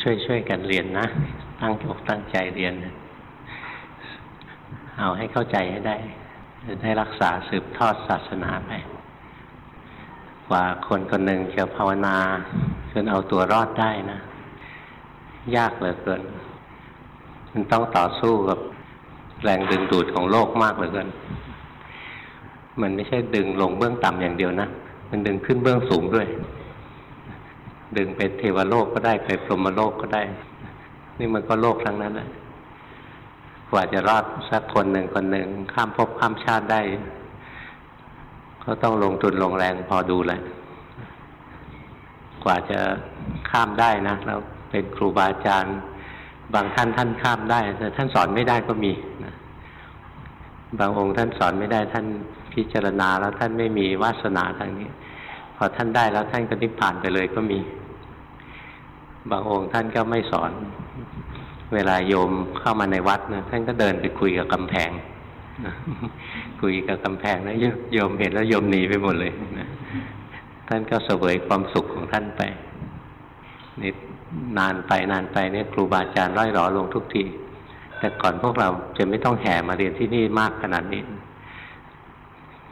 ช่วยช่วยกันเรียนนะ ตั้งอกตั้งใจเรียน เอาให้เข้าใจให้ได้จะได้รักษาสืบทอดศาสนาไป กว่าคนคนหนึ่งจะภาวนาจนเอาตัวรอดได้นะ ยากเหลือเกิน มันต้องต่อสู้กับแรงดึงดูดของโลกมากเหลือเกิน มันไม่ใช่ดึงลงเบื้องต่ำอย่างเดียวนะ มันดึงขึ้นเบื้องสูงด้วย ดึงไปเทวโลกก็ได้ไปพรหมโลกก็ได้ นี่มันก็โลกทั้งนั้นแหละกว่าจะรอดสักคนหนึ่งคนหนึ่งข้ามภพข้ามชาติได้ ก็ต้องลงทุนลงแรงพอดูแหละกว่าจะข้ามได้นะแล้วเป็นครูบาอาจารย์ บางท่านท่านข้ามได้ แต่ท่านสอนไม่ได้ก็มีนะบางองค์ท่านสอนไม่ได้ท่านพิจารณาแล้วท่านไม่มีวาสนาทางนี้ พอท่านได้แล้วท่านก็นิพพานไปเลยก็มี บางองค์ท่านก็ไม่สอน เวลาโยมเข้ามาในวัดนะท่านก็เดินไปคุยกับกำแพงคุยกับกำแพงแล้วโยมเห็นแล้วโยมหนีไปหมดเลยนะท่านก็เสวยความสุขของท่านไปนี่นานไปนานไปเนี่ยครูบาอาจารย์ร้อยหรอลงทุกทีแต่ก่อนพวกเราจะไม่ต้องแห่มาเรียนที่นี่มากขนาดนี้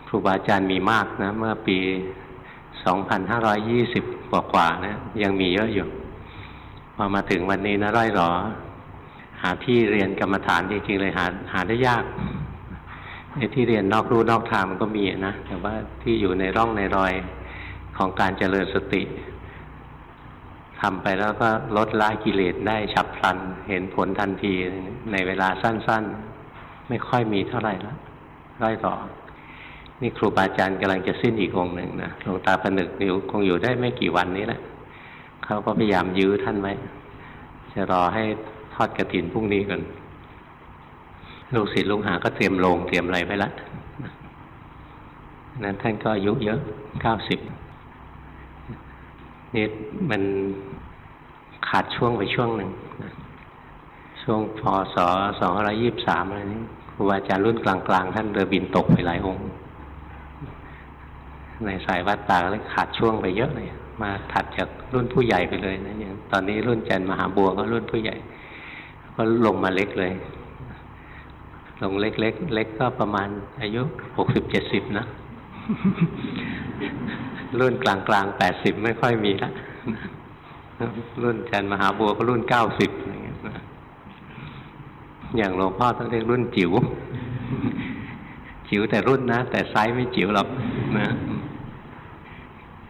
ครูบาอาจารย์มีมากนะ เมื่อปี สองพันห้ากว่าๆนะ ยังมีเยอะอยู่ พอมาถึงวันนี้นะร้อยหรอ หาที่เรียนกรรมฐานจริงๆเลยหาหาได้ยากในที่เรียนนอกรู้นอกทางมันก็มีนะ แต่ว่าที่อยู่ในร่องในรอยของการเจริญสติทำไปแล้วก็ลดละกิเลสได้ฉับพลัน เห็นผลทันทีในเวลาสั้น ๆ ไม่ค่อยมีเท่าไหร่แล้วร้อยต่อ นี่ครูบาอาจารย์กำลังจะสิ้นอีกองหนึ่งนะหลวงตาผนึกอยู่คงอยู่ได้ไม่กี่วันนี้แหละเขาก็พยายามยื้อท่านไว้จะรอให้ทอดกระถินพรุ่งนี้ก่อนลูกศิษย์ลูกหาก็เตรียมโรงเตรียมอะไรไว้แล้วนั้นท่านก็อายุเยอะเก้าสิบนี่มันขาดช่วงไปช่วงหนึ่งช่วงพศสองร้อยี่บสามอะไรนี้ครูบาอาจารย์รุ่นกลางๆ ท่านเรือบินตกไปหลายองค์ ในสายวัดตาเลยขาดช่วงไปเยอะเลย มาถัดจากรุ่นผู้ใหญ่ไปเลยนะอย่างตอนนี้รุ่นจันมหาบัวก็รุ่นผู้ใหญ่ ก็ลงมาเล็กเลย ลงเล็กเล็กเล็กก็ประมาณอายุหกสิบเจ็ดสิบนะ รุ่นกลางกลางแปดสิบไม่ค่อยมีละรุ่นจันมหาบัวก็รุ่นเก้าสิบอย่างหลวงพ่อต้องเรียกรุ่นจิ๋วจิ๋วแต่รุ่นนะ แต่ไซส์ไม่จิ๋วหรอกนะ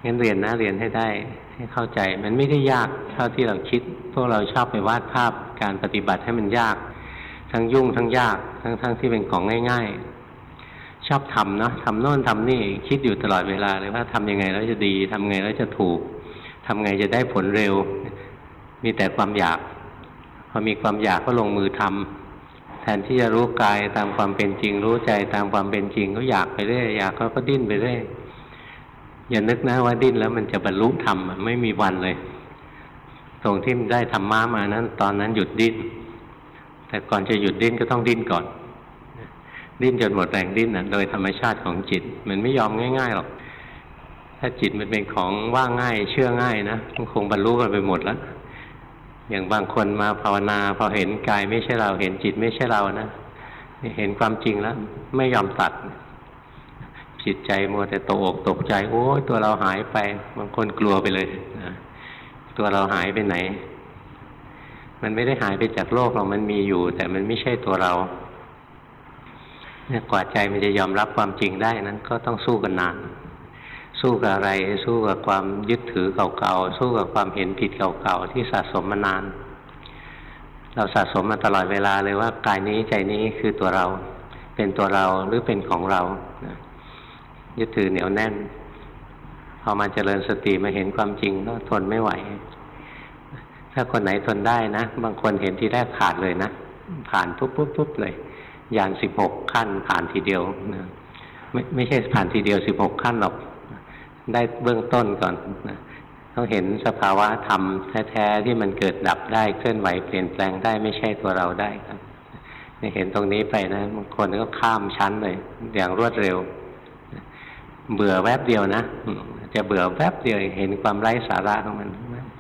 งั้นเรียนนะเรียนให้ได้ให้เข้าใจ มันไม่ได้ยากเท่าที่เราคิด พวกเราชอบไปวาดภาพการปฏิบัติให้มันยาก ทั้งยุ่งทั้งยาก ทั้งทั้งที่เป็นของง่าย ๆ ชอบทำเนาะทำโน่นทำนี่คิดอยู่ตลอดเวลาเลยว่าทำยังไงแล้วจะดีทำไงแล้วจะถูกทำไงจะได้ผลเร็ว มีแต่ความอยาก พอมีความอยากก็ลงมือทำแทนที่จะรู้กายตามความเป็นจริง รู้ใจตามความเป็นจริงก็อยากไปเรื่อยอยากก็ก็ดิ้นไปเรื่อย อย่านึกนะว่าดิ้นแล้วมันจะบรรลุธรรมไม่มีวันเลย ตรงที่มันได้ธรรมะมานั้น ตอนนั้นหยุดดิ้น แต่ก่อนจะหยุดดิ้นก็ต้องดิ้นก่อน ดิ้นจนหมดแรงดิ้นนะโดยธรรมชาติของจิต มันไม่ยอมง่ายๆหรอก ถ้าจิตมันเป็นของว่าง่าย เชื่อง่ายนะมันคงบรรลุกันไปหมดแล้วอย่างบางคนมาภาวนาพอเห็นกายไม่ใช่เราเห็นจิตไม่ใช่เรานะเห็นความจริงแล้ว ไม่ยอมตัด จิตใจมัวแต่ตกอกตกใจ โอ้ยตัวเราหายไป บางคนกลัวไปเลยนะตัวเราหายไปไหน มันไม่ได้หายไปจากโลกเรามันมีอยู่ แต่มันไม่ใช่ตัวเราเนี่ยกว่าใจมันจะยอมรับความจริงได้นั้นก็ต้องสู้กันนาน สู้กับอะไร สู้กับความยึดถือเก่าๆ สู้กับความเห็นผิดเก่าๆ ที่สะสมมานาน เราสะสมมาตลอดเวลาเลยว่ากายนี้ใจนี้คือตัวเรา เป็นตัวเราหรือเป็นของเรานะ ยึดถือเหนียวแน่น พอมาเจริญสติมาเห็นความจริงก็ทนไม่ไหว ถ้าคนไหนทนได้นะ บางคนเห็นทีแรกขาดเลยนะ ผ่านปุ๊บปุ๊บปุ๊บเลยอย่างสิบหกขั้นผ่านทีเดียวนะไม่ไม่ใช่ผ่านทีเดียวสิบหกขั้นหรอก ได้เบื้องต้นก่อนนะต้องเห็นสภาวะธรรมแท้ๆที่มันเกิดดับได้เคลื่อนไหวเปลี่ยนแปลงได้ไม่ใช่ตัวเราได้ครับเห็นตรงนี้ไปนะบางคนก็ข้ามชั้นเลยอย่างรวดเร็ว เบื่อแวบเดียวนะจะเบื่อแวบเดียวเห็นความไร้สาระของมัน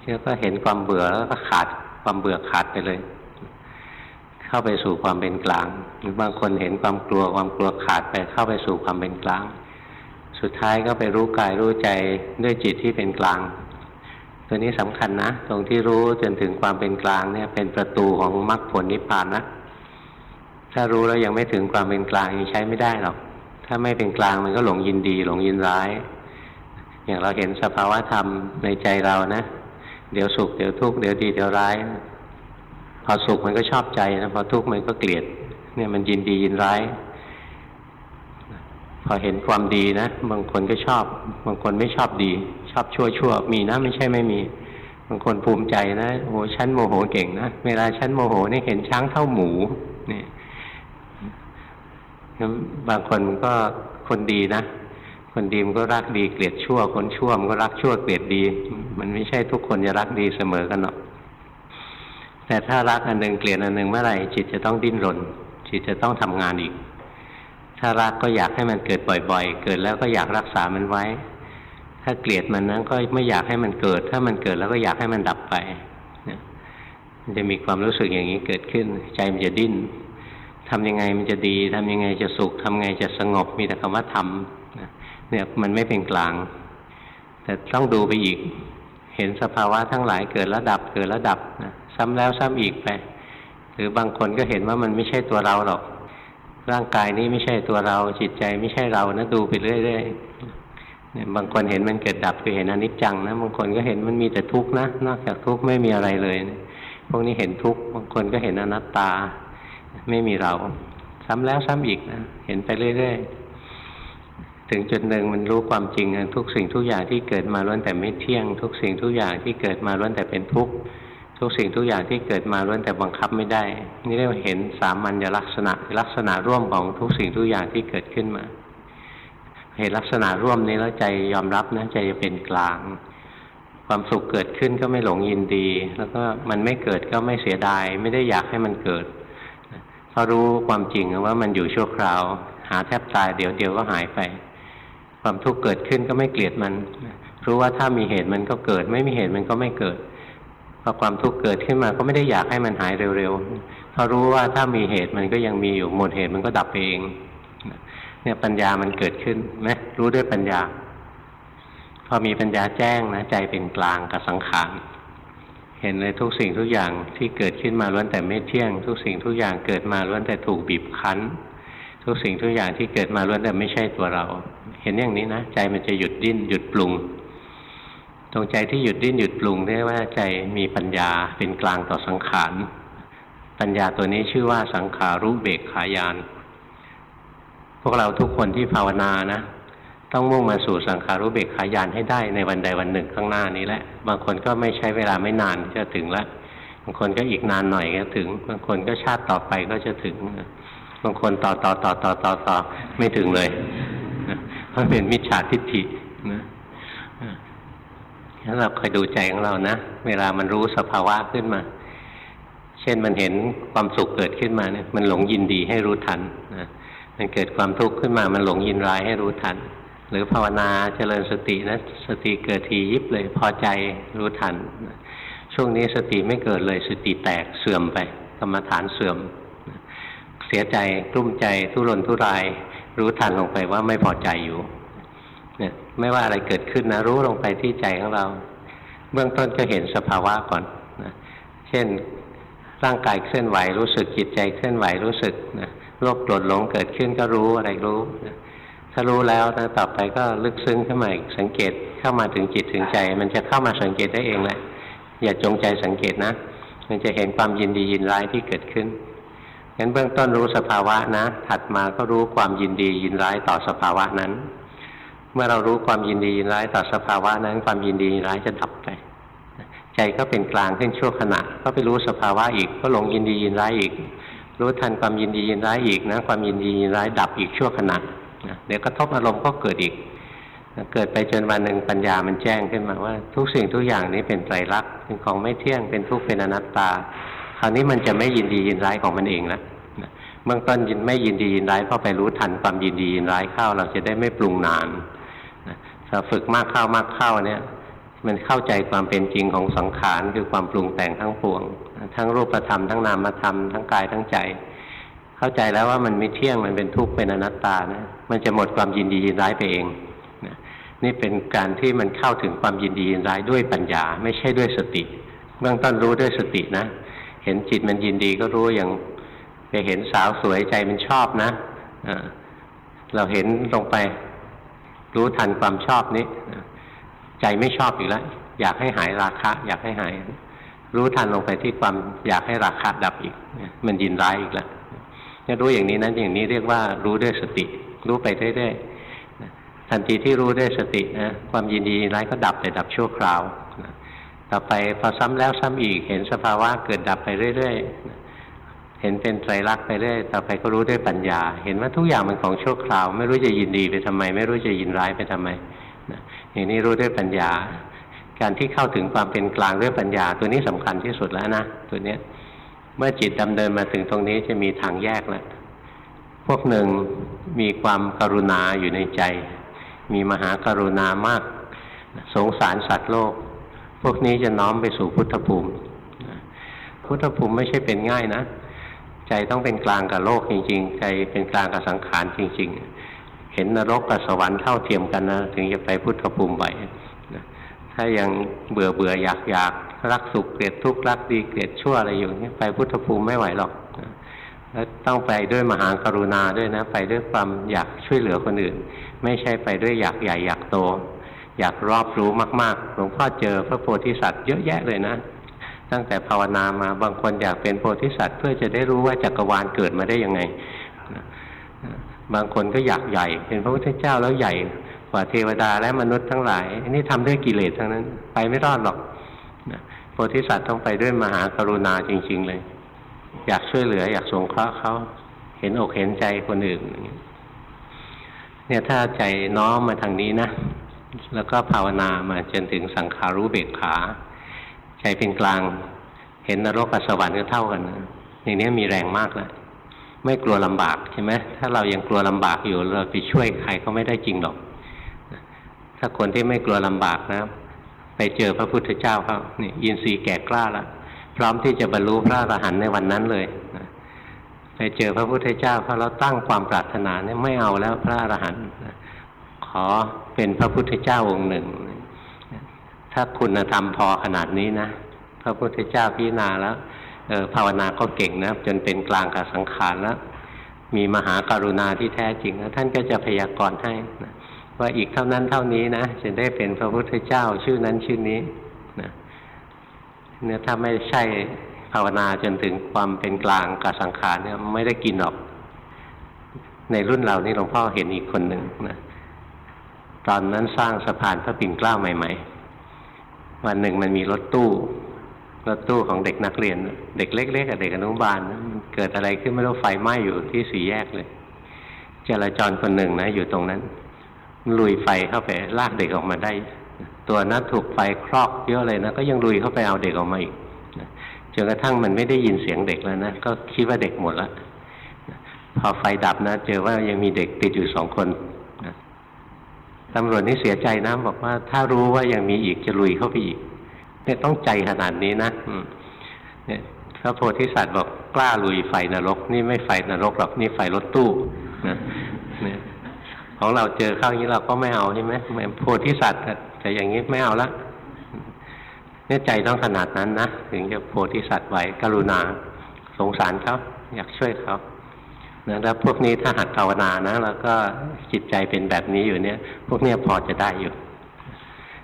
เชื่อก็เห็นความเบื่อแล้วก็ขาดความเบื่อขาดไปเลย เข้าไปสู่ความเป็นกลาง หรือบางคนเห็นความกลัวความกลัวขาดไปเข้าไปสู่ความเป็นกลาง สุดท้ายก็ไปรู้กายรู้ใจด้วยจิตที่เป็นกลาง ตัวนี้สำคัญนะ ตรงที่รู้จนถึงความเป็นกลางเนี่ยเป็นประตูของมรรคผลนิพพานนะถ้ารู้แล้วยังไม่ถึงความเป็นกลางยังใช้ไม่ได้หรอก ถ้าไม่เป็นกลางมันก็หลงยินดี หลงยินร้าย อย่างเราเห็นสภาวะธรรมในใจเรานะ เดี๋ยวสุขเดี๋ยวทุกข์เดี๋ยวดีเดี๋ยวร้าย พอสุขมันก็ชอบใจนะพอทุกข์มันก็เกลียด เนี่ยมันยินดียินร้าย พอเห็นความดีนะบางคนก็ชอบ บางคนไม่ชอบดี ชอบชั่วชั่วมีนะไม่ใช่ไม่มีบางคนภูมิใจนะโอ้ฉันโมโหเก่งนะเวลาฉันโมโหนี่เห็นช้างเท่าหมูนี่ บางคนมันก็คนดีนะ คนดีมันก็รักดีเกลียดชั่ว คนชั่วมันก็รักชั่วเกลียดดี มันไม่ใช่ทุกคนจะรักดีเสมอกันหรอกแต่ถ้ารักอันหนึ่งเกลียดอันหนึ่งเมื่อไหร่จิตจะต้องดิ้นรน จิตจะต้องทำงานอีก ถ้ารักก็อยากให้มันเกิดบ่อยๆ เกิดแล้วก็อยากรักษามันไว้ ถ้าเกลียดมันนั้นก็ไม่อยากให้มันเกิด ถ้ามันเกิดแล้วก็อยากให้มันดับไปมันจะมีความรู้สึกอย่างนี้เกิดขึ้น ใจมันจะดิ้น ทำยังไงมันจะดีทำยังไงจะสุขทำไงจะสงบมีแต่คำว่าทำเนี่ยมันไม่เป็นกลาง แต่ต้องดูไปอีก เห็นสภาวะทั้งหลายเกิดแล้วดับเกิดแล้วดับนะซ้ำแล้วซ้ำอีกไปหรือบางคนก็เห็นว่ามันไม่ใช่ตัวเราหรอก ร่างกายนี้ไม่ใช่ตัวเรา จิตใจไม่ใช่เรานะดูไปเรื่อยๆเนี่ยบางคนเห็นมันเกิดดับคือเห็นอนิจจังนะบางคนก็เห็นมันมีแต่ทุกข์นะ นอกจากทุกข์ไม่มีอะไรเลยนะพวกนี้เห็นทุกข์บางคนก็เห็นอนัตตา ไม่มีเรา ซ้ำแล้วซ้ำอีกนะเห็นไปเรื่อยๆถึงจุดหนึ่งมันรู้ความจริงทุกสิ่งทุกอย่างที่เกิดมาล้วนแต่ไม่เที่ยง ทุกสิ่งทุกอย่างที่เกิดมาล้วนแต่เป็นทุกข์ทุกสิ่งทุกอย่างที่เกิดมาล้วนแต่บังคับไม่ได้ นี่เรียกว่าเห็นสามัญลักษณะลักษณะร่วมของทุกสิ่งทุกอย่างที่เกิดขึ้นมา เห็นลักษณะร่วมนี้แล้วใจยอมรับนะใจจะเป็นกลาง ความสุขเกิดขึ้นก็ไม่หลงยินดี แล้วก็มันไม่เกิดก็ไม่เสียดาย ไม่ได้อยากให้มันเกิด พอรู้ความจริงว่ามันอยู่ชั่วคราว หาแทบตายเดี๋ยวเดียวก็หายไป ความทุกข์เกิดขึ้นก็ไม่เกลียดมัน รู้ว่าถ้ามีเหตุมันก็เกิด ไม่มีเหตุมันก็ไม่เกิดพอความทุกข์เกิดขึ้นมาก็ไม่ได้อยากให้มันหายเร็วๆพอรู้ว่าถ้ามีเหตุมันก็ยังมีอยู่หมดเหตุมันก็ดับเองเนี่ยปัญญามันเกิดขึ้นไหมรู้ด้วยปัญญา พอมีปัญญาแจ้งนะใจเป็นกลางกับสังขาร ห็นเลยทุกสิ่งทุกอย่างที่เกิดขึ้นมาล้วนแต่ไม่เที่ยง ทุกสิ่งทุกอย่างเกิดมาล้วนแต่ถูกบีบคั้น ทุกสิ่งทุกอย่างที่เกิดมาล้วนแต่ไม่ใช่ตัวเรา เห็นอย่างนี้นะใจมันจะหยุดดิ้นหยุดปรุง ตรงใจที่หยุดดิ้นหยุดปรุงเรียกว่าใจมีปัญญาเป็นกลางต่อสังขารปัญญาตัวนี้ชื่อว่าสังขารู้เบกขายาน พวกเราทุกคนที่ภาวนานะ ต้องมุ่งมาสู่สังขารุเบกขายานให้ได้ในวันใดวันหนึ่งข้างหน้านี้แหละ บางคนก็ไม่ใช้เวลาไม่นานจะถึงละบางคนก็อีกนานหน่อยก็ถึง บางคนก็ชาติต่อไปก็จะถึง บางคนต่อต่อต่อต่อต่อต่อไม่ถึงเลยเพราะเป็นมิจฉาทิฏฐินะถ้าเราคอยดูใจของเรานะ เวลามันรู้สภาวะขึ้นมา เช่นมันเห็นความสุขเกิดขึ้นมาเนี่ย มันหลงยินดีให้รู้ทันนะมันเกิดความทุกข์ขึ้นมา มันหลงยินร้ายให้รู้ทัน หรือภาวนาเจริญสตินะสติเกิดทียิบเลยพอใจรู้ทัน ช่วงนี้สติไม่เกิดเลยสติแตกเสื่อมไปกรรมฐานเสื่อม เสียใจกลุ้มใจทุรนทุราย รู้ทันลงไปว่าไม่พอใจอยู่เนี่ยไม่ว่าอะไรเกิดขึ้นนะรู้ลงไปที่ใจของเรา เบื้องต้นก็เห็นสภาวะก่อนนะเช่นร่างกายเคลื่อนไหวรู้สึกจิตใจเคลื่อนไหวรู้สึกนะโลภโกรธหลงเกิดขึ้นก็รู้อะไรรู้นะ ถ้ารู้แล้วนะต่อไปก็ลึกซึ้งขึ้นมาอีกสังเกตเข้ามาถึงจิตถึงใจ มันจะเข้ามาสังเกตได้เองแหละอย่าจงใจสังเกตนะ มันจะเห็นความยินดียินร้ายที่เกิดขึ้นงั้นเบื้องต้นรู้สภาวะนะ ถัดมาก็รู้ความยินดียินร้ายต่อสภาวะนั้น เมื่อเรารู้ความยินดียินร้ายต่อสภาวะนั้น ความยินดียินร้ายจะดับไป ใจก็เป็นกลางขึ้นชั่วขณะ ก็ไปรู้สภาวะอีก ก็หลงยินดียินร้ายอีก รู้ทันความยินดียินร้ายอีกนะ ความยินดียินร้ายดับอีกชั่วขณะ เดี๋ยวกระทบอารมณ์ก็เกิดอีกเกิดไปจนวันหนึ่งปัญญามันแจ้งขึ้นมาว่า ทุกสิ่งทุกอย่างนี้เป็นไตรลักษณ์เป็นของไม่เที่ยงเป็นทุกข์เป็นอนัตตา คราวนี้มันจะไม่ยินดียินร้ายของมันเองแล้วเบื้องต้นยินไม่ยินดียินร้ายเพราะไปรู้ทันความยินดียินร้ายเข้าเราจะได้ไม่ปรุงนานถ้าฝึกมากเข้ามากเข้าเนี่ย มันเข้าใจความเป็นจริงของสังขารคือความปรุงแต่งทั้งปวง ทั้งรูปธรรมทั้งนามธรรมทั้งกายทั้งใจ เข้าใจแล้วว่ามันไม่เที่ยงมันเป็นทุกข์เป็นอนัตตานะ มันจะหมดความยินดียินร้ายไปเองนี่เป็นการที่มันเข้าถึงความยินดียินร้ายด้วยปัญญา ไม่ใช่ด้วยสติ เบื้องต้นรู้ด้วยสตินะ เห็นจิตมันยินดีก็รู้อย่างไปเห็นสาวสวยใจมันชอบนะเราเห็นลงไป รู้ทันความชอบนี้ใจไม่ชอบอีกแล้วอยากให้หายราคะ อยากให้หาย รู้ทันลงไปที่ความอยากให้ราคะดับอีก มันยินร้ายอีกแล้วเนี่ยรู้อย่างนี้นั้นอย่างนี้เรียกว่ารู้ด้วยสติ รู้ไปเรื่อยๆทันทีที่รู้ด้วยสตินะความยินดีร้ายก็ดับแต่ดับชั่วคราวต่อไปพอซ้ำแล้วซ้ำอีกเห็นสภาวะเกิดดับไปเรื่อยๆ เห็นเป็นไตรลักษณ์ไปเรื่อย ต่อไปก็รู้ด้วยปัญญา เห็นว่าทุกอย่างมันของชั่วคราว ไม่รู้จะยินดีไปทำไม ไม่รู้จะยินร้ายไปทำไมอย่างนี้รู้ด้วยปัญญา การที่เข้าถึงความเป็นกลางด้วยปัญญา ตัวนี้สำคัญที่สุดแล้วนะตัวเนี้ย เมื่อจิตดำเนินมาถึงตรงนี้จะมีทางแยกแล้ว พวกหนึ่งมีความกรุณาอยู่ในใจ มีมหากรุณามาก สงสารสัตว์โลก พวกนี้จะน้อมไปสู่พุทธภูมิพุทธภูมิไม่ใช่เป็นง่ายนะ ใจต้องเป็นกลางกับโลกจริง ๆ ใจเป็นกลางกับสังขารจริง ๆ เห็นนรกกับสวรรค์เท่าเทียมกันนะถึงจะไปพุทธภูมิไหวถ้ายังเบื่อเบื่ออยากอยากรักสุขเกลียดทุกข์รักดีเกลียดชั่วอะไรอยู่นี่ไปพุทธภูมิไม่ไหวหรอก แล้วต้องไปด้วยมหากรุณาด้วยนะ ไปด้วยความอยากช่วยเหลือคนอื่น ไม่ใช่ไปด้วยอยากใหญ่อยากโต อยากรอบรู้มากๆหลวงพ่อเจอพระโพธิสัตว์เยอะแยะเลยนะ ตั้งแต่ภาวนามาบางคนอยากเป็นโพธิสัตว์เพื่อจะได้รู้ว่าจักรวาลเกิดมาได้ยังไง บางคนก็อยากใหญ่เป็นพระพุทธเจ้าแล้วใหญ่กว่าเทวดาและมนุษย์ทั้งหลายอันนี้ทำด้วยกิเลสทั้งนั้น ไปไม่รอดหรอกโพธิสัตว์ต้องไปด้วยมหากรุณาจริง ๆ เลย อยากช่วยเหลือ อยากสงเคราะห์เขาเห็นอกเห็นใจคนอื่นเนี่ยถ้าใจน้อมมาทางนี้นะ แล้วก็ภาวนามาจนถึงสังขารู้เบกขา ใจเป็นกลาง เห็นนรกกับสวรรค์ก็เท่ากันนะอย่างนี้มีแรงมากแล้วไม่กลัวลำบากใช่ไหมถ้าเรายังกลัวลำบากอยู่เราไปช่วยใครก็ไม่ได้จริงหรอก ถ้าคนที่ไม่กลัวลำบากนะ ไปเจอพระพุทธเจ้าเขานี่ยินทรีย์แก่กล้าแล้ว พร้อมที่จะบรรลุพระอรหันต์ในวันนั้นเลยไปเจอพระพุทธเจ้าเขาตั้งความปรารถนาเนี่ยไม่เอาแล้วพระอรหันต์ขอเป็นพระพุทธเจ้าองค์หนึ่ง ถ้าคุณธรรมพอขนาดนี้นะพระพุทธเจ้าพิจารณาแล้วเออภาวนาก็เก่งนะจนเป็นกลางกับสังขารแล้วมีมหาการุณาที่แท้จริงแล้วท่านก็จะพยากรณ์ให้นะว่าอีกเท่านั้นเท่านี้นะจะได้เป็นพระพุทธเจ้าชื่อนั้นชื่อนี้ เนี่ยถ้าไม่ใช่ภาวนาจนถึงความเป็นกลางกับสังขารเนี่ยไม่ได้กินหรอก ในรุ่นเรานี่หลวงพ่อเห็นอีกคนหนึ่งนะตอนนั้นสร้างสะพานพระปิ่นเกล้าใหม่ ๆ วันหนึ่งมันมีรถตู้รถตู้ของเด็กนักเรียน เด็กเล็กๆกับเด็กอนุบาลเกิดอะไรขึ้นไม่รู้ไฟไหม้อยู่ที่สี่แยกเลยจราจรคนหนึ่งนะอยู่ตรงนั้น ลุยไฟเข้าไปลากเด็กออกมาได้ ตัวนั้นถูกไฟครอกเยอะเลยนะก็ยังลุยเข้าไปเอาเด็กออกมาอีกจนกระทั่งมันไม่ได้ยินเสียงเด็กแล้วนะก็คิดว่าเด็กหมดแล้วพอไฟดับนะเจอว่ายังมีเด็กติดอยู่สองคนตำรวจนี่เสียใจนะบอกว่า ถ้ารู้ว่ายังมีอีกจะลุยเข้าไปอีกเนี่ยต้องใจขนาดนี้นะเนี่ยพระโพธิสัตว์บอกกล้าลุยไฟนรก นี่ไม่ไฟนรกหรอกนี่ไฟรถตู้นะเนี่ยของเราเจอข้างนี้เราก็ไม่เอาใช่ไหมโพธิสัตว์ แต่อย่างนี้ไม่เอาละเนี่ยใจต้องขนาดนั้นนะถึงจะโพธิสัตว์ไหวกรุณา สงสารเขาอยากช่วยเขานะแล้วพวกนี้ถ้าหัดภาวนานะแล้วก็จิตใจเป็นแบบนี้อยู่เนี่ย พวกเนี้ยพอจะได้อยู่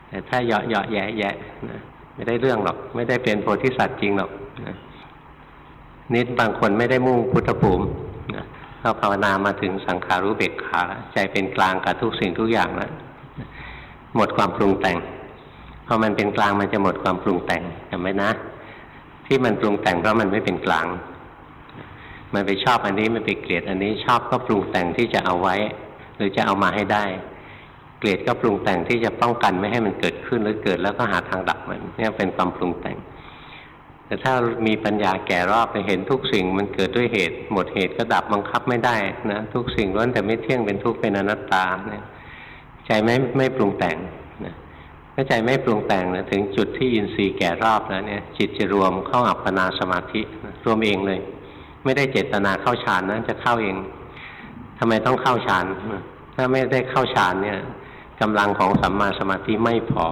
แต่ถ้าเหยาะเหยาะแยะแยะนะไม่ได้เรื่องหรอก ไม่ได้เป็นโพธิสัตว์จริงหรอกนะนิดบางคนไม่ได้มุ่งพุทธภูมินะเราภาวนามาถึงสังขารู้เบกขาใจเป็นกลางกับทุกสิ่งทุกอย่างแล้ว หมดความปรุงแต่งพอมันเป็นกลางมันจะหมดความปรุงแต่งเห็นไหมนะ ที่มันปรุงแต่งเพราะมันไม่เป็นกลาง มันไปชอบอันนี้มันไปเกลียดอันนี้ชอบก็ปรุงแต่งที่จะเอาไว้ หรือจะเอามาให้ได้ เกลียดก็ปรุงแต่งที่จะป้องกันไม่ให้มันเกิดขึ้นหรือเกิดแล้วก็หาทางดับมันนี่เป็นความปรุงแต่ง แต่ถ้ามีปัญญาแก่รอบไปเห็นทุกสิ่งมันเกิดด้วยเหตุ หมดเหตุก็ดับบังคับไม่ได้นะทุกสิ่งล้วนแต่ไม่เที่ยงเป็นทุกข์เป็นอนัตตาเนี่ย ใจไม่ไม่ปรุงแต่งนะถ้าใจไม่ปรุงแต่งนะถึงจุดที่อินทรีย์แก่รอบแล้วเนี่ย จิตจะรวมเข้าอัปปนาสมาธิรวมเองเลย ไม่ได้เจตนาเข้าฌานนะจะเข้าเองทำไมต้องเข้าฌานถ้าไม่ได้เข้าฌานเนี่ยกำลังของสัมมาสมาธิไม่พอ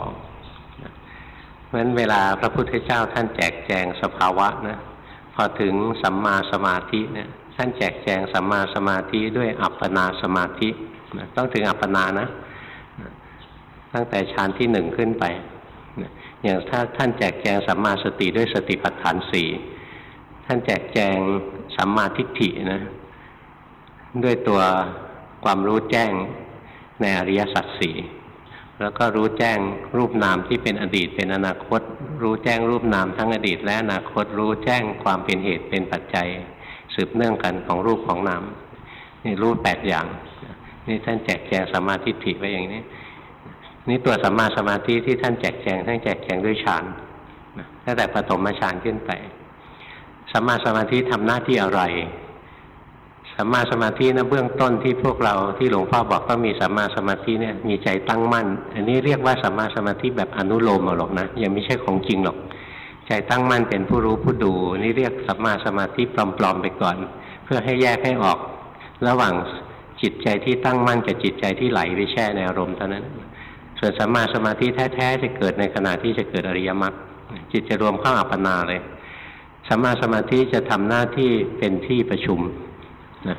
เพราะฉะนั้นเวลาพระพุทธเจ้าท่านแจกแจงสภาวะนะพอถึงสัมมาสมาธิเนี่ยท่านแจกแจงสัมมาสมาธิด้วยอัปปนาสมาธิต้องถึงอัปปนานะ ตั้งแต่ฌานที่หนึ่งขึ้นไป อย่างถ้าท่านแจกแจงสัมมาสติด้วยสติปัฏฐานสี่ท่านแจกแจงสัมมาทิฏฐินะด้วยตัวความรู้แจ้งในอริยสัจสี่แล้วก็รู้แจ้งรูปนามที่เป็นอดีตเป็นอนาคต รู้แจ้งรูปนามทั้งอดีต และอนาคตรู้แจ้งความเป็นเหตุเป็นปัจจัย สืบเนื่องกันของรูปของนามนี่รู้แปดอย่างนี่ท่านแจกแจงสัมมาทิฏฐิไว้อย่างนี้ นี่ตัวสัมมาสมาธิที่ท่านแจกแจงท่านแจกแจงด้วยฌานตั้งแต่ปฐมฌานขึ้นไปสัมมาสมาธิทำหน้าที่อะไรสัมมาสมาธินะเบื้องต้นที่พวกเราที่หลวงพ่อบอกว่ามีสัมมาสมาธิเนี่ยมีใจตั้งมั่น อันนี้เรียกว่าสัมมาสมาธิแบบอนุโลมหรอกนะยังไม่ใช่ของจริงหรอก ใจตั้งมั่นเป็นผู้รู้ผู้ดู นี่เรียกสัมมาสมาธิปลอมๆไปก่อน เพื่อให้แยกให้ออก ระหว่างจิตใจที่ตั้งมั่นกับจิตใจที่ไหลไปแช่ในอารมณ์เท่านั้น ส่วนสัมมาสมาธิแท้ๆจะเกิดในขณะที่จะเกิดอริยมรรคจิตจะรวมเข้าอัปปนาเลยสัมมาสมาธิจะทำหน้าที่เป็นที่ประชุมนะ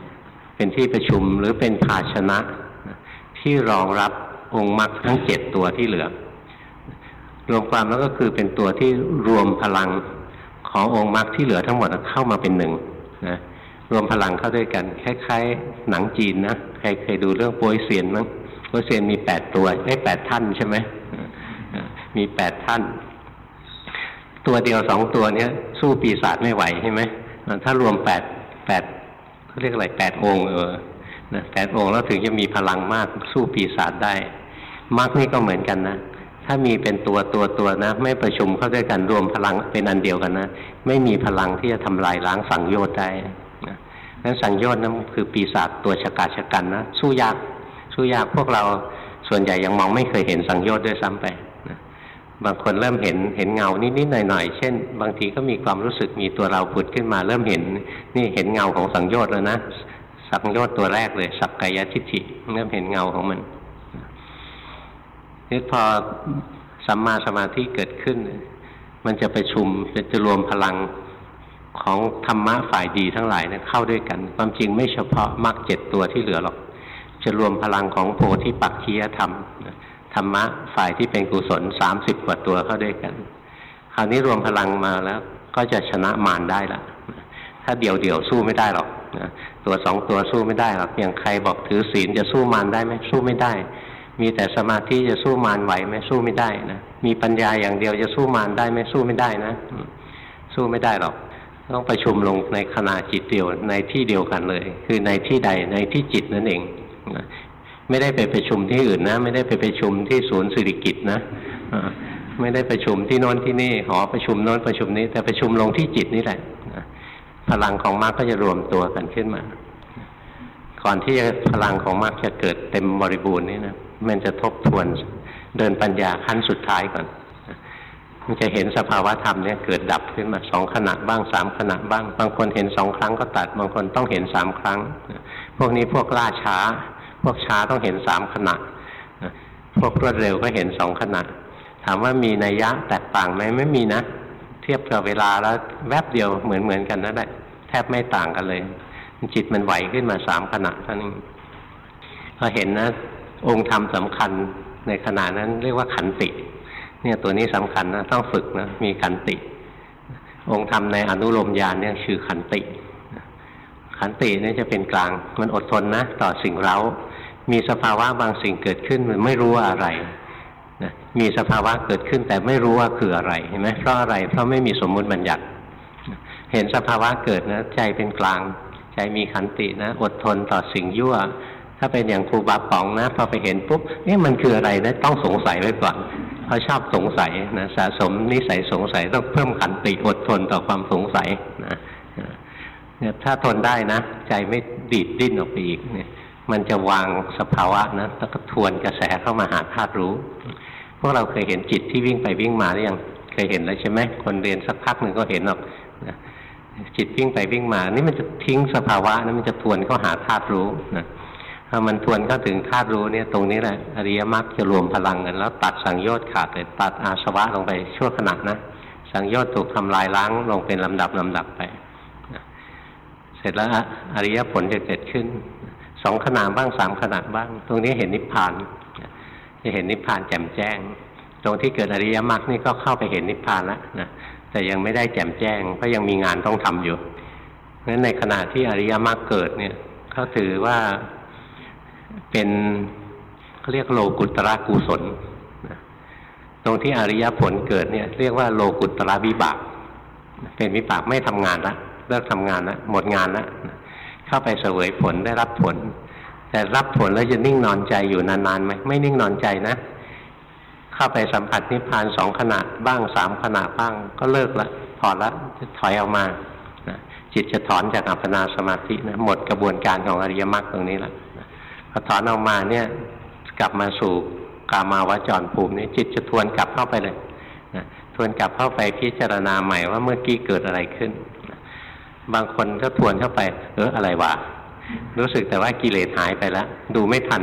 เป็นที่ประชุมหรือเป็นภาชนะนะ ที่รองรับองค์มรรคทั้งเจ็ดตัวที่เหลือ รวมความแล้วก็คือเป็นตัวที่รวมพลังขององค์มรรคที่เหลือทั้งหมดเข้ามาเป็นหนึ่งนะรวมพลังเข้าด้วยกันคล้ายๆหนังจีนนะใครเคยดูเรื่องโป้ยเซียนมั้ง โปยเซียนมีแปดตัวได้แปดท่านใช่ไหมมีแปดท่าน ตัวเดียวสองตัวเนี้ย สู้ปีศาจไม่ไหวใช่ไหมถ้ารวมแปดแปดเขาเรียกอะไรแปดองค์เออนะแปดองค์แล้วถึงจะมีพลังมากสู้ปีศาจได้มรรคนี่ก็เหมือนกันนะถ้ามีเป็นตัวตัวตัวนะ ไม่ประชุมเข้าด้วยกันรวมพลังเป็นอันเดียวกันนะไม่มีพลังที่จะทำลายล้างสังโยชน์ได้นะนั้นสังโยชน์นั้นคือปีศาจตัวฉกาชกันนะสู้ยาก สู้ยากพวกเราส่วนใหญ่ยังมองไม่เคยเห็นสังโยชน์ด้วยซ้ำไปนะบางคนเริ่มเห็นเห็นเงานิดๆหน่อยๆเช่น บางทีก็มีความรู้สึกมีตัวเราผุดขึ้นมา เริ่มเห็นนี่เห็นเงาของสังโยชน์แล้วนะสังโยชน์ตัวแรกเลย สักกายทิฏฐิเริ่มเห็นเงาของมันนี่พอสัมมาสมาธิเกิดขึ้น มันจะไปชุมจะรวมพลังของธรรมะฝ่ายดีทั้งหลายเนี่ยเข้าด้วยกัน ความจริงไม่เฉพาะมรรคเจ็ดตัวที่เหลือหรอก จะรวมพลังของโพธิปักคียธรรมธรรมะฝ่ายที่เป็นกุศลสามสิบกว่าตัวเข้าด้วยกัน คราวนี้รวมพลังมาแล้วก็จะชนะมารได้ละถ้าเดี่ยวเดี่ยวสู้ไม่ได้หรอกตัวสองตัวสู้ไม่ได้หรอกอย่างใครบอกถือศีลจะสู้มารได้ไหมสู้ไม่ได้ มีแต่สมาธิจะสู้มารไหวไหมสู้ไม่ได้นะมีปัญญาอย่างเดียวจะสู้มารได้ไหมสู้ไม่ได้นะ สู้ไม่ได้หรอก ต้องประชุมลงในขณะจิตเดียวในที่เดียวกันเลย คือในที่ใดในที่จิตนั่นเอง ไม่ได้ไปประชุมที่อื่นนะ ไม่ได้ไปประชุมที่ศูนย์สิริกิตนะไม่ได้ประชุมที่โน้นที่นี่หอประชุมโน้นประชุมนี้ แต่ประชุมลงที่จิตนี่แหละพลังของมรรคก็จะรวมตัวกันขึ้นมา ก่อนที่พลังของมรรคจะเกิดเต็มบริบูรณ์นี่นะมันจะทบทวนเดินปัญญาขั้นสุดท้ายก่อนมันจะเห็นสภาวะธรรมเนี่ยเกิดดับขึ้นมาสองขณะบ้างสามขณะบ้าง บางคนเห็นสองครั้งก็ตัด บางคนต้องเห็นสามครั้ง พวกนี้พวกล่าช้า พวกช้าต้องเห็นสามขณะพวกรวดเร็วก็เห็นสองขณะ ถามว่ามีนัยยะแตกต่างไหมไม่มีนะ เทียบกับเวลาแล้วแวบเดียวเหมือนเหมือนกันนั่นแหละแทบไม่ต่างกันเลย จิตมันไหวขึ้นมาสามขณะเท่านั้นพอเห็นนะ องค์ธรรมสำคัญในขณะนั้นเรียกว่าขันติ เนี่ยตัวนี้สำคัญนะต้องฝึกนะมีขันติ องค์ธรรมในอนุโลมญาณเนี่ยคือขันติขันติเนี่ยจะเป็นกลางมันอดทนนะ ต่อสิ่งเร้า มีสภาวะบางสิ่งเกิดขึ้นมันไม่รู้ว่าอะไรนะมีสภาวะเกิดขึ้นแต่ไม่รู้ว่าคืออะไรเห็นไหมเพราะอะไรเพราะไม่มีสมมุติบัญญัติ เห็นสภาวะเกิดนะใจเป็นกลาง ใจมีขันตินะ อดทนต่อสิ่งยั่ว ถ้าเป็นอย่างครูบาป๋องนะพอไปเห็นปุ๊บนี่มันคืออะไรนะต้องสงสัยไว้ก่อนเพราะชอบสงสัยนะสะสมนิสัยสงสัยต้องเพิ่มขันติอดทนต่อความสงสัยนะเนี่ยถ้าทนได้นะ ใจไม่ดีดดิ้นออกไปอีกเนี่ย มันจะวางสภาวะนะแล้วก็ทวนกระแสเข้ามาหาธาตุรู้ พวกเราเคยเห็นจิตที่วิ่งไปวิ่งมาหรือยังเคยเห็นแล้วใช่ไหมคนเรียนสักพักหนึ่งก็เห็นหรอกนะจิตวิ่งไปวิ่งมา นี่มันจะทิ้งสภาวะนะมันจะทวนเข้าหาธาตุรู้นะถ้ามันทวนเข้าถึงธาตุรู้เนี่ยตรงนี้แหละอริยมรรคจะรวมพลังกันแล้วตัดสังโยชน์ขาดเลยตัดอาสวะลงไปชั่วขณะนะสังโยชน์ถูกทำลายล้างลงเป็นลำดับลำดับไป เสร็จแล้วอริยผลจะเกิดขึ้น สองขนาดบ้างสามขนาดบ้าง ตรงนี้เห็นนิพพานจะเห็นนิพพานแจ่มแจ้ง ตรงที่เกิดอริยมรรคนี่ก็เข้าไปเห็นนิพพานแล้วนะแต่ยังไม่ได้แจ่มแจ้ง เพราะยังมีงานต้องทำอยู่เพราะฉะนั้นในขณะที่อริยมรรคเกิดเนี่ยเขาถือว่าเป็นเขาเรียกโลกุตระกุศลตรงที่อริยผลเกิดเนี่ย เรียกว่าโลกุตระวิบาก เป็นวิบากไม่ทำงานละเลิกทำงานละหมดงานละ เข้าไปเสวยผลได้รับผล แต่รับผลแล้วจะนิ่งนอนใจอยู่นานๆไหมไม่นิ่งนอนใจนะเข้าไปสัมผัสนิพพานสองขณะบ้างสามขณะบ้างก็เลิกละพอละจะถอยออกมาจิตจะถอนจากอัปปนาสมาธินะหมดกระบวนการของอริยมรรคตรงนี้ละพอถอนออกมาเนี่ยกลับมาสู่กามาวจรภูมินี้จิตจะทวนกลับเข้าไปเลยนะทวนกลับเข้าไปพิจารณาใหม่ว่าเมื่อกี้เกิดอะไรขึ้น บางคนก็ทวนเข้าไป เอออะไรวะรู้สึกแต่ว่ากิเลสหายไปแล้วดูไม่ทัน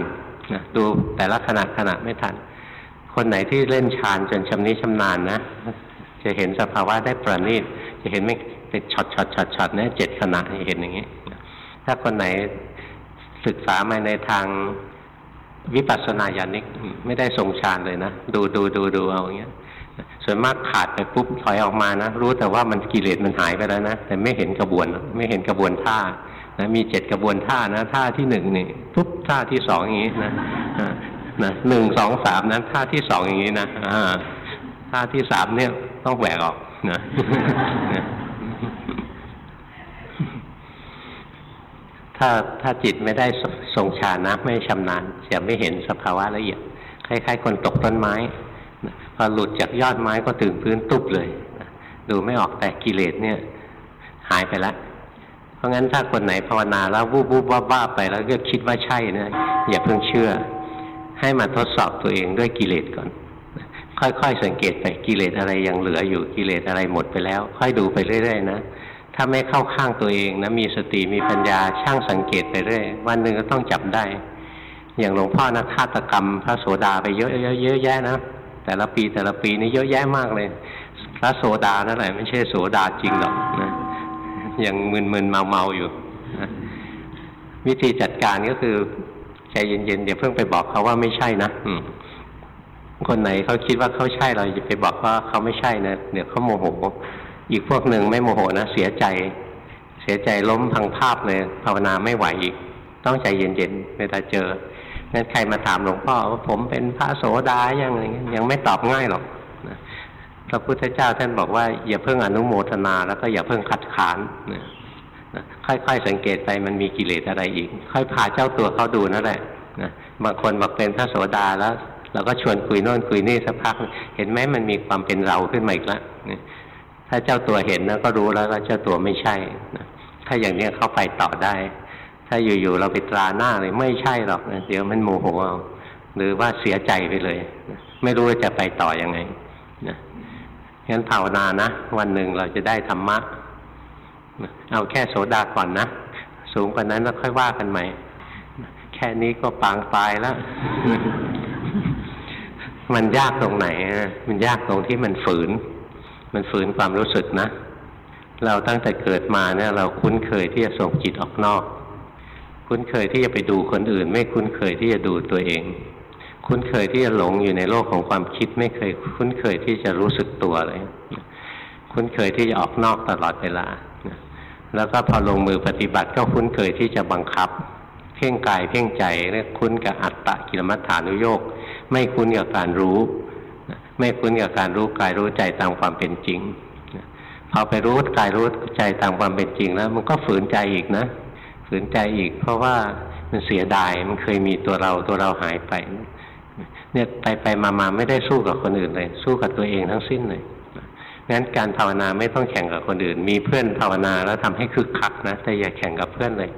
นะดูแต่ละขณะขณะไม่ทัน คนไหนที่เล่นฌานจนชำนิชำนาญนะจะเห็นสภาวะได้ประณีตจะเห็นไม่เป็นช็อตช็อตช็อตช็อตนะเจ็ดขณะเห็นอย่างนี้ ถ้าคนไหนศึกษามาในทางวิปัสสนาญาณิกไม่ได้ทรงฌานเลยนะ ดูดูดูดูเอาอย่างเงี้ย ส่วนมากขาดไปปุ๊บถอยออกมานะรู้แต่ว่ามันกิเลสมันหายไปแล้วนะแต่ไม่เห็นกระบวน ไม่เห็นกระบวนท่านะมีเจ็ดกระบวนท่านะท่าที่หนึ่งนี่ปุ๊บท่าที่สองอย่างนี้นะนะหนึ่งสองสามนั้นท่าที่สองอย่างนี้นะท่าที่สามเนี่ยต้องแหวกออกนะถ้าถ้าจิตไม่ได้ทรงฌานนะไม่ชำนาญจะไม่เห็นสภาวะละเอียดคล้ายๆคนตกต้นไม้ พอหลุดจากยอดไม้ก็ถึงพื้นตุบเลยดูไม่ออกแต่กิเลสเนี่ย หายไปแล้วเพราะงั้นถ้าคนไหนภาวนาแล้ววูบวูบว่าบ้าไปแล้วก็คิดว่าใช่นะอย่าเพิ่งเชื่อ ให้มาทดสอบตัวเองด้วยกิเลสก่อน ค่อยๆสังเกตไปกิเลสอะไรยังเหลืออยู่กิเลสอะไรหมดไปแล้ว ค่อยดูไปเรื่อยๆนะถ้าไม่เข้าข้างตัวเองนะมีสติมีปัญญาช่างสังเกตไปเรื่อยวันหนึ่งก็ต้องจับได้ อย่างหลวงพ่อนะฆาตกรรม พระโสดาไปเยอะๆเยอะแยะนะ แต่ละปีแต่ละปีนี่เยอะแยะมากเลย พระโสดานั่นแหละไม่ใช่โสดาจริงหรอกนะยังมึนๆเมาๆอยู่นะวิธีจัดการก็คือใจเย็นๆเดี๋ยวเพิ่งไปบอกเขาว่าไม่ใช่นะอืคนไหนเขาคิดว่าเขาใช่เราจะไปบอกว่าเขาไม่ใช่นะเดี๋ยวเขาโมโห อีกพวกหนึ่งไม่โมโหนะเสียใจ เสียใจล้มพังภาพเลยภาวนาไม่ไหวอีก ต้องใจเย็นๆเวลาเจอ งั้นใครมาถามหลวงพ่อว่าผมเป็นพระโสดายังไงยังไม่ตอบง่ายหรอกพระพุทธเจ้าท่านบอกว่าอย่าเพิ่งอนุโมทนาแล้วก็อย่าเพิ่งคัดค้านนะค่อยๆสังเกตไปมันมีกิเลสอะไรอีก ค่อยพาเจ้าตัวเขาดูนั่นแหละนะบางคนบอกเป็นพระโสดาแล้ว เราก็ชวนคุยโน่นคุยนี่สักพัก เห็นไหมมันมีความเป็นเราขึ้นมาอีกแล้วถ้าเจ้าตัวเห็นนะก็รู้แล้วว่าเจ้าตัวไม่ใช่นะถ้าอย่างนี้เข้าไปต่อได้ ถ้าอยู่ๆเราไปตราหน้าเลยไม่ใช่หรอกเดี๋ยวมันโมโหเอาหรือว่าเสียใจไปเลย ไม่รู้ว่าจะไปต่ออยังไงนะงั้นภาวนานะวันหนึ่งเราจะได้ธรรมะเอาแค่โสดาก่อนนะ สูงกว่านั้นแล้วค่อยว่ากันใหม่ แค่นี้ก็ปางตายแล้ว มันยากตรงไหน มันยากตรงที่มันฝืน มันฝืนความรู้สึกนะ เราตั้งแต่เกิดมาเนี่ย เราคุ้นเคยที่จะส่งจิตออกนอก คุ้นเคยที่จะไปดูคนอื่น ไม่คุ้นเคยที่จะดูตัวเอง คุ้นเคยที่จะหลงอยู่ในโลกของความคิด ไม่เคยคุ้นเคยที่จะรู้สึกตัวเลย คุ้นเคยที่จะออกนอกตลอดเวลาแล้วก็พอลงมือปฏิบัติก็คุ้นเคยที่จะบังคับ เพ่งกายเพ่งใจเรียกคุ้นกับอัตตะกิลมัฏฐานุโยกไม่คุ้นกับการรู้ ไม่คุ้นกับการรู้กายรู้ใจตามความเป็นจริงพอไปรู้กายรู้ใจตามความเป็นจริงแล้ว มันก็ฝืนใจอีกนะ ฝืนใจอีก เพราะว่ามันเสียดายมันเคยมีตัวเราตัวเราหายไป เนี่ยไปไปมามาไม่ได้สู้กับคนอื่นเลย สู้กับตัวเองทั้งสิ้นเลยงั้นการภาวนาไม่ต้องแข่งกับคนอื่น มีเพื่อนภาวนาแล้วทำให้คึกคักนะแต่อย่าแข่งกับเพื่อนเลย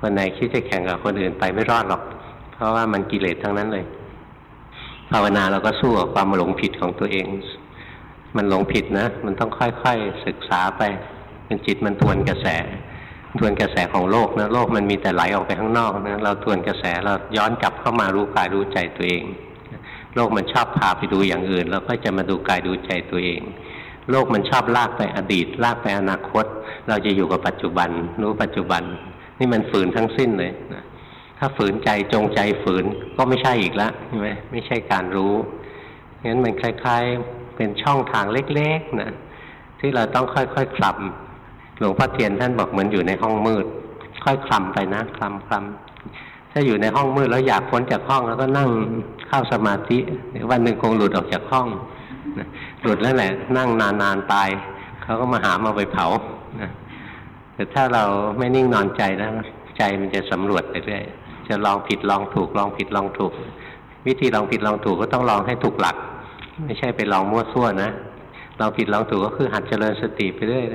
คนไหนคิดจะแข่งกับคนอื่นไปไม่รอดหรอก เพราะว่ามันกิเลสทั้งนั้นเลย ภาวนาเราก็สู้กับความหลงผิดของตัวเอง มันหลงผิดนะ มันต้องค่อยๆศึกษาไปเป็นจิตมันทวนกระแส ทวนกระแสของโลกนะโลกมันมีแต่ไหลออกไปข้างนอกนะเราทวนกระแสเราย้อนกลับเข้ามารู้กายรู้ใจตัวเอง โลกมันชอบพาไปดูอย่างอื่นเราก็จะมาดูกายดูใจตัวเอง โลกมันชอบลากไปอดีต ลากไปอนาคต เราจะอยู่กับปัจจุบัน รู้ปัจจุบัน นี่มันฝืนทั้งสิ้นเลยนะถ้าฝืนใจจงใจฝืนก็ไม่ใช่อีกแล้วใช่ไหมไม่ใช่การรู้งั้นมันคล้าย ๆ เป็นช่องทางเล็กๆนะที่เราต้องค่อยๆคคลำ หลวงพ่อเทียนท่านบอกเหมือนอยู่ในห้องมืด ค่อยคลำไปนะคลำคลำถ้าอยู่ในห้องมืดแล้วอยากพ้นจากห้องแล้วก็นั่งเข้าสมาธิวันหนึ่งคงหลุดออกจากห้องหลุดแล้วแหละนั่งนานๆตายเขาก็มาหามาไปเผาแต่ถ้าเราไม่นิ่งนอนใจนะใจมันจะสำรวจไปเรื่อยจะลองผิดลองถูกลองผิดลองถูก วิธีลองผิดลองถูกก็ต้องลองให้ถูกหลัก ไม่ใช่ไปลองมั่วซั่วนะลองผิดลองถูกก็คือหัดเจริญสติไปเรื่อย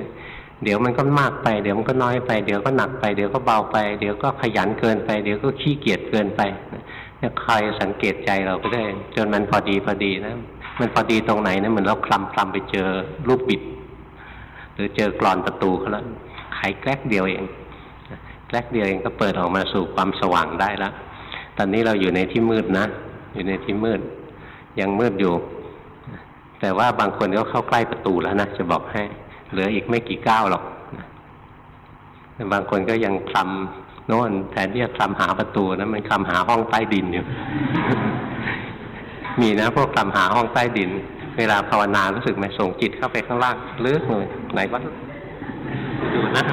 เดี๋ยวมันก็มากไป เดี๋ยวมันก็น้อยไป เดี๋ยวก็หนักไป เดี๋ยวก็เบาไป เดี๋ยวก็ขยันเกินไป เดี๋ยวก็ขี้เกียจเกินไปเนี่ยคอยสังเกตใจเราไปได้ จนมันพอดีพอดีนะ มันพอดีตรงไหนนะเหมือนเราคลำคลำไปเจอรูปบิด หรือเจอกรอนประตูเขาแล้วไขแกลกเดียวเองแรกเดียวเองก็เปิดออกมาสู่ความสว่างได้แล้ว ตอนนี้เราอยู่ในที่มืดนะ อยู่ในที่มืด ยังมืดอยู่ แต่ว่าบางคนก็เข้าใกล้ประตูแล้วนะจะบอกให้ เหลืออีกไม่กี่ก้าวหรอกบางคนก็ยังคลำโน่นแทนที่จะคลำหาประตูนะมันคลำหาห้องใต้ดินอยู่มีนะพวกคลำหาห้องใต้ดิน เวลาภาวนารู้สึกไหมส่งจิตเข้าไปข้างล่างลึกเลยไหนวะดูนะ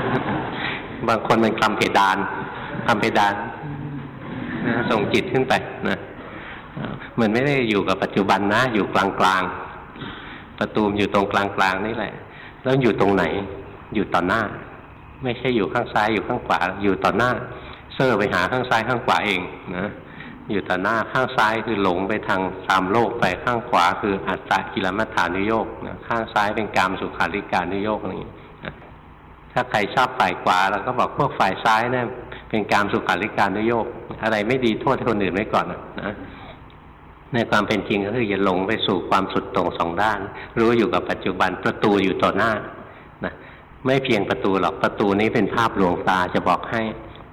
บางคนมันคลำเพดานคลำเพดานส่งจิตขึ้นไปนะมือนไม่ได้อยู่กับปัจจุบันนะ อยู่กลางกลางประตูอยู่ตรงกลางกลางนี่แหละ แล้วอยู่ตรงไหน อยู่ต่อหน้า ไม่ใช่อยู่ข้างซ้ายอยู่ข้างขวา อยู่ต่อหน้า เซอร์ไปหาข้างซ้ายข้างขวาเองนะอยู่ต่อหน้าข้างซ้ายคือหลงไปทางตามโลกไปข้างขวาคืออัตตกิลมัฏฐานุโยกนะข้างซ้ายเป็นกามสุขาริการนุโยกอะไรอย่างนี้ถ้าใครชอบฝ่ายขวาเราก็บอกพวกฝ่ายซ้ายเนะี่ยเป็นการสุขาริการนุโยกอะไรไม่ดีโทษคนอื่นไว้ก่อนนะ ในความเป็นจริงก็คืออย่าหลงไปสู่ความสุดตรงสองด้าน รู้อยู่กับปัจจุบันประตูอยู่ต่อหน้านะไม่เพียงประตูหรอกประตูนี้เป็นภาพลวงตาจะบอกให้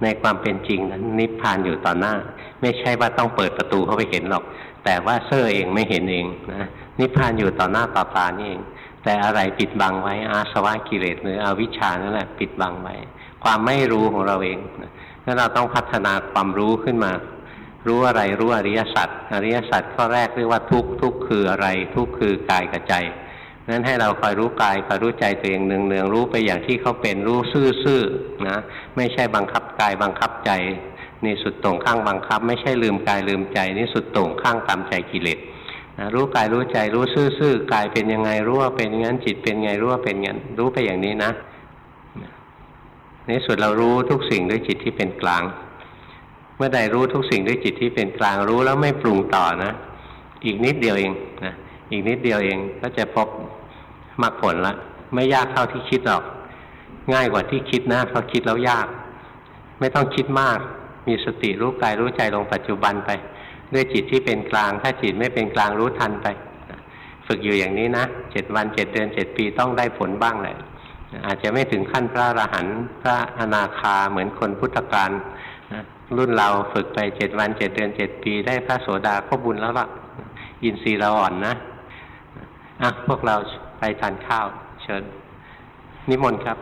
ในความเป็นจริงนั้นนิพพานอยู่ต่อหน้า ไม่ใช่ว่าต้องเปิดประตูเข้าไปเห็นหรอก แต่ว่าเซอร์เองไม่เห็นเองนะนิพพานอยู่ต่อหน้าต่อตานี่เอง แต่อะไรปิดบังไว้อาสวะกิเลสหรืออวิชชานั่นแหละปิดบังไว้ ความไม่รู้ของเราเองนั้นเราต้องพัฒนาความรู้ขึ้นมา รู้อะไรรู้อริยสัจอริยสัจข้อแรกเรียกว่าทุกทุกคืออะไร ทุกคือกายกับใจนั้นให้เราคอยรู้กายคอยรู้ใจตัวเองเนืองๆรู้ไปอย่างที่เขาเป็นรู้ซื่อๆนะไม่ใช่บังคับกายบังคับใจนี่สุดตรงข้างบังคับ ไม่ใช่ลืมกายลืมใจนี่สุดตรงข้างตามใจกิเลสนะรู้กายรู้ใจรู้ซื่อๆกายเป็นยังไงรู้ว่าเป็นอย่างนั้นจิตเป็นไงรู้ว่าเป็นอย่างนั้นรู้ไปอย่างนี้นะในสุดเรารู้ทุกสิ่งด้วยจิตที่เป็นกลาง เมื่อใดรู้ทุกสิ่งด้วยจิตที่เป็นกลางรู้แล้วไม่ปรุงต่อนะ อีกนิดเดียวเองนะอีกนิดเดียวเองก็จะพบมรรคผลละ ไม่ยากเท่าที่คิดหรอก ง่ายกว่าที่คิดนะเพราะคิดแล้วยาก ไม่ต้องคิดมาก มีสติรู้กายรู้ใจลงปัจจุบันไป ด้วยจิตที่เป็นกลาง ถ้าจิตไม่เป็นกลางรู้ทันไปฝึกอยู่อย่างนี้นะเจ็ดวันเจ็ดเดือนเจ็ดปีต้องได้ผลบ้างแหละอาจจะไม่ถึงขั้นพระอรหันต์พระอนาคาเหมือนคนพุทธการ รุ่นเราฝึกไปเจ็ดวันเจ็ดเดือนเจ็ดปีได้พระโสดาก็บุญแล้วล่ะ อินทรีย์เราอ่อนนะอะพวกเราไปทานข้าว เชิญ นิมนต์ครับ